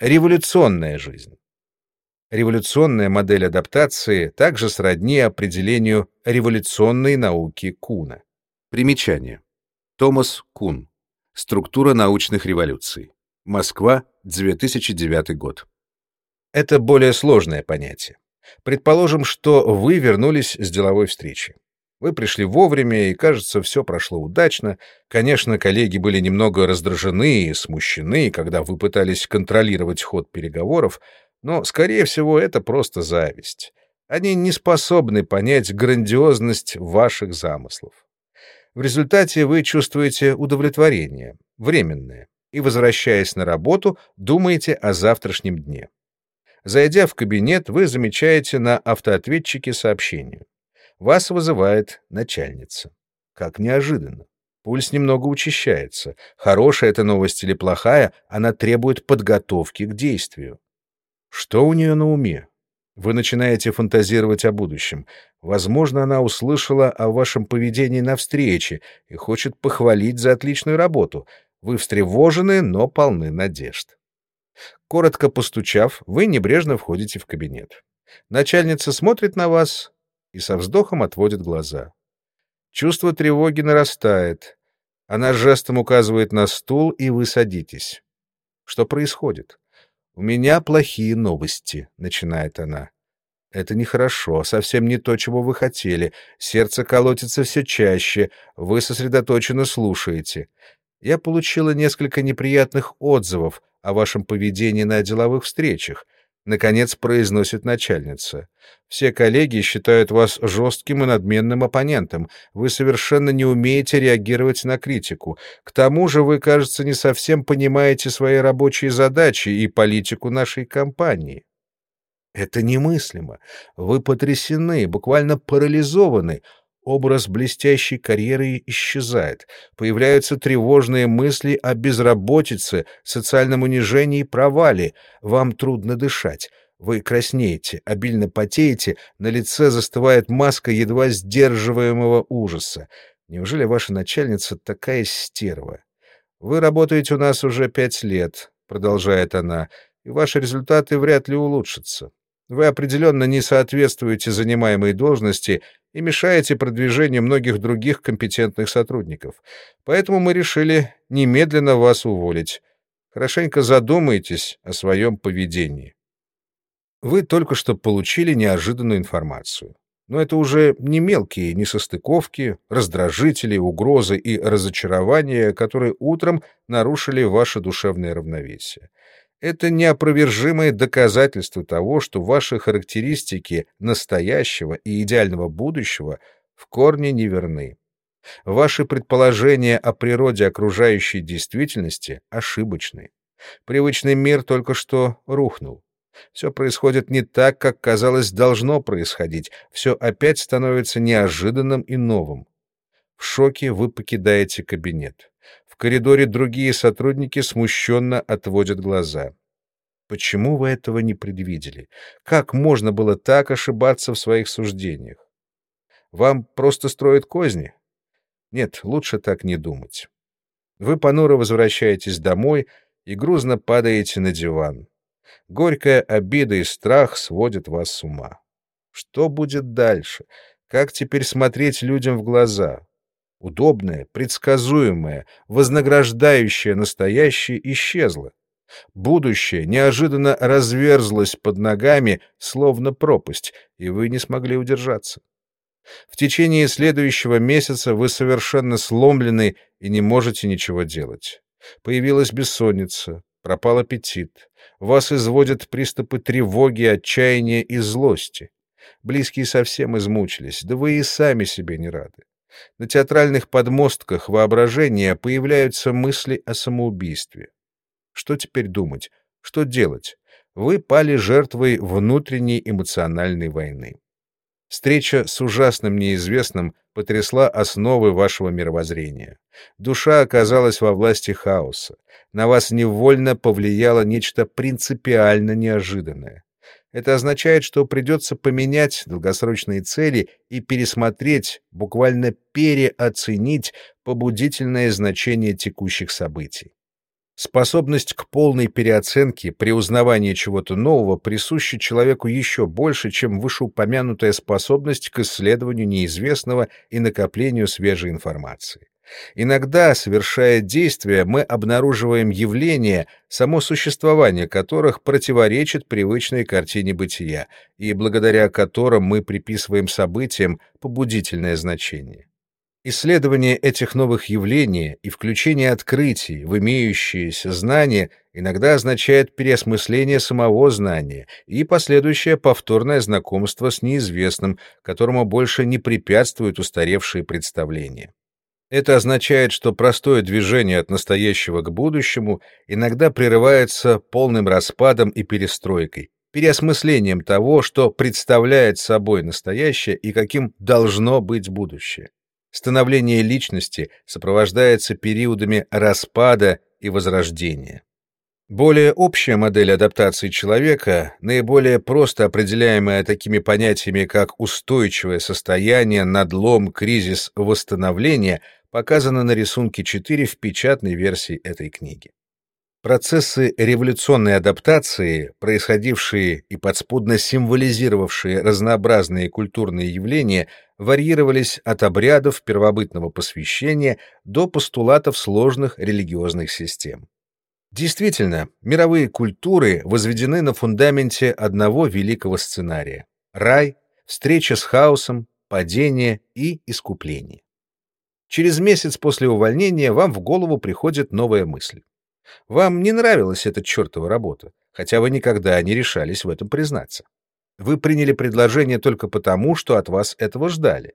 Революционная жизнь. Революционная модель адаптации также сродни определению революционной науки Куна. Примечание. Томас Кун. Структура научных революций. Москва, 2009 год. Это более сложное понятие. Предположим, что вы вернулись с деловой встречи. Вы пришли вовремя, и, кажется, все прошло удачно. Конечно, коллеги были немного раздражены и смущены, когда вы пытались контролировать ход переговоров, но, скорее всего, это просто зависть. Они не способны понять грандиозность ваших замыслов. В результате вы чувствуете удовлетворение, временное, и, возвращаясь на работу, думаете о завтрашнем дне. Зайдя в кабинет, вы замечаете на автоответчике сообщение. Вас вызывает начальница. Как неожиданно. Пульс немного учащается. Хорошая это новость или плохая, она требует подготовки к действию. Что у нее на уме? Вы начинаете фантазировать о будущем. Возможно, она услышала о вашем поведении на встрече и хочет похвалить за отличную работу. Вы встревожены, но полны надежд. Коротко постучав, вы небрежно входите в кабинет. Начальница смотрит на вас, и со вздохом отводит глаза. Чувство тревоги нарастает. Она жестом указывает на стул, и вы садитесь. Что происходит? «У меня плохие новости», — начинает она. «Это нехорошо, совсем не то, чего вы хотели. Сердце колотится все чаще, вы сосредоточенно слушаете. Я получила несколько неприятных отзывов о вашем поведении на деловых встречах. Наконец произносит начальница. Все коллеги считают вас жестким и надменным оппонентом. Вы совершенно не умеете реагировать на критику. К тому же вы, кажется, не совсем понимаете свои рабочие задачи и политику нашей компании. Это немыслимо. Вы потрясены, буквально парализованы образ блестящей карьеры исчезает, появляются тревожные мысли о безработице, социальном унижении и провале, вам трудно дышать. Вы краснеете, обильно потеете, на лице застывает маска едва сдерживаемого ужаса. Неужели ваша начальница такая стерва? Вы работаете у нас уже пять лет, продолжает она, и ваши результаты вряд ли улучшатся. Вы определенно не соответствуете занимаемой должности и мешаете продвижению многих других компетентных сотрудников. Поэтому мы решили немедленно вас уволить. Хорошенько задумайтесь о своем поведении. Вы только что получили неожиданную информацию. Но это уже не мелкие несостыковки, раздражители, угрозы и разочарования, которые утром нарушили ваше душевное равновесие. Это неопровержимое доказательство того, что ваши характеристики настоящего и идеального будущего в корне неверны. Ваши предположения о природе окружающей действительности ошибочны. Привычный мир только что рухнул. Все происходит не так, как, казалось, должно происходить. Все опять становится неожиданным и новым. В шоке вы покидаете кабинет коридоре другие сотрудники смущенно отводят глаза. Почему вы этого не предвидели? Как можно было так ошибаться в своих суждениях? Вам просто строят козни? Нет, лучше так не думать. Вы понуро возвращаетесь домой и грузно падаете на диван. Горькая обида и страх сводят вас с ума. Что будет дальше? Как теперь смотреть людям в глаза? Удобное, предсказуемое, вознаграждающее настоящее исчезло. Будущее неожиданно разверзлось под ногами, словно пропасть, и вы не смогли удержаться. В течение следующего месяца вы совершенно сломлены и не можете ничего делать. Появилась бессонница, пропал аппетит. Вас изводят приступы тревоги, отчаяния и злости. Близкие совсем измучились, да вы и сами себе не рады. На театральных подмостках воображения появляются мысли о самоубийстве. Что теперь думать? Что делать? Вы пали жертвой внутренней эмоциональной войны. Встреча с ужасным неизвестным потрясла основы вашего мировоззрения. Душа оказалась во власти хаоса. На вас невольно повлияло нечто принципиально неожиданное. Это означает, что придется поменять долгосрочные цели и пересмотреть, буквально переоценить побудительное значение текущих событий. Способность к полной переоценке при узнавании чего-то нового присуща человеку еще больше, чем вышеупомянутая способность к исследованию неизвестного и накоплению свежей информации. Иногда, совершая действия, мы обнаруживаем явления, само существование которых противоречит привычной картине бытия, и благодаря которым мы приписываем событиям побудительное значение. Исследование этих новых явлений и включение открытий в имеющиеся знания иногда означает переосмысление самого знания и последующее повторное знакомство с неизвестным, которому больше не препятствуют устаревшие представления. Это означает, что простое движение от настоящего к будущему иногда прерывается полным распадом и перестройкой, переосмыслением того, что представляет собой настоящее и каким должно быть будущее. Становление личности сопровождается периодами распада и возрождения. Более общая модель адаптации человека, наиболее просто определяемая такими понятиями, как устойчивое состояние, надлом, кризис, восстановление, показана на рисунке 4 в печатной версии этой книги. Процессы революционной адаптации, происходившие и подспудно символизировавшие разнообразные культурные явления, варьировались от обрядов первобытного посвящения до постулатов сложных религиозных систем. Действительно, мировые культуры возведены на фундаменте одного великого сценария — рай, встреча с хаосом, падение и искупление. Через месяц после увольнения вам в голову приходит новая мысль. Вам не нравилась эта чертова работа, хотя вы никогда не решались в этом признаться. Вы приняли предложение только потому, что от вас этого ждали.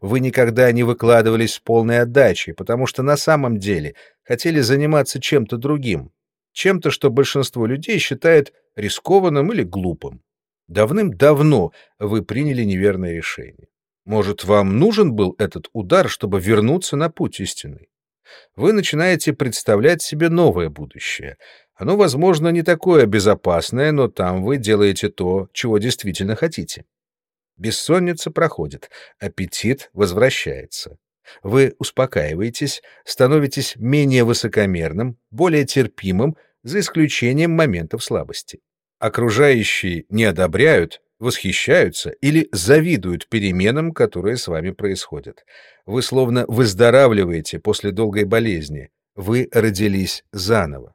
Вы никогда не выкладывались с полной отдачей, потому что на самом деле хотели заниматься чем-то другим, чем-то, что большинство людей считает рискованным или глупым. Давным-давно вы приняли неверное решение. Может, вам нужен был этот удар, чтобы вернуться на путь истинный? вы начинаете представлять себе новое будущее. Оно, возможно, не такое безопасное, но там вы делаете то, чего действительно хотите. Бессонница проходит, аппетит возвращается. Вы успокаиваетесь, становитесь менее высокомерным, более терпимым, за исключением моментов слабости. Окружающие не одобряют, восхищаются или завидуют переменам, которые с вами происходят. Вы словно выздоравливаете после долгой болезни. Вы родились заново.